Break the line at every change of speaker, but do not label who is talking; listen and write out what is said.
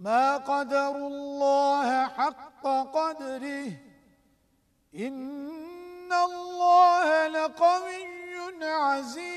ما قدروا الله حق قدره. إن الله لقوي عزيز.